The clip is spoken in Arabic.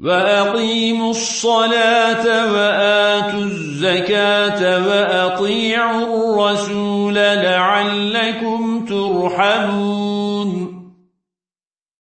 وأقيموا الصلاة وآتوا الزكاة وأطيعوا الرسول لعلكم ترحمون.